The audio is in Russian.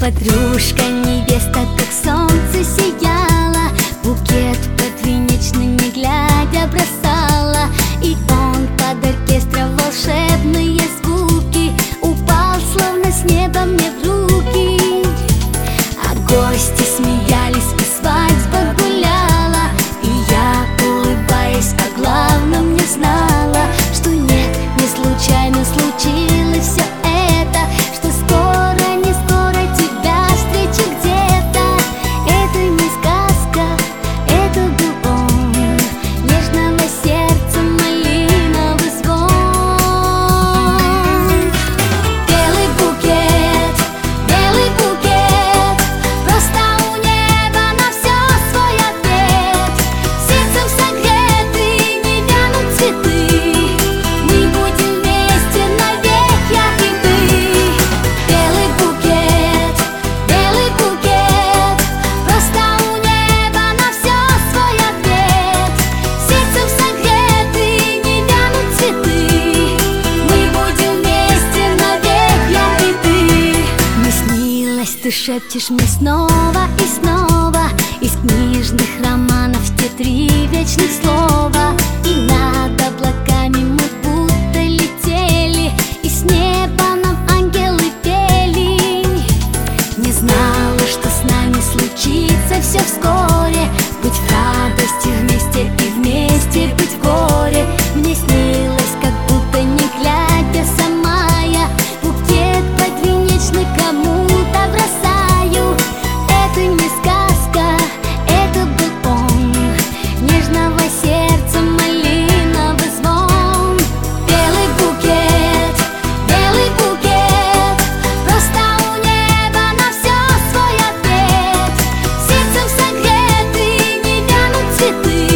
Подружка невеста, как солнце сияла Букет подвенечный не глядя бросала. И он под оркестром волшебные звуки Упал словно с неба мне в руки гости Ты шепчешь мне снова и снова Из книжных романов те три вечных слова И над облаками мы будто летели И с неба нам ангелы пели. Не знала, что с нами случится все вскоре. Быть в радости with you.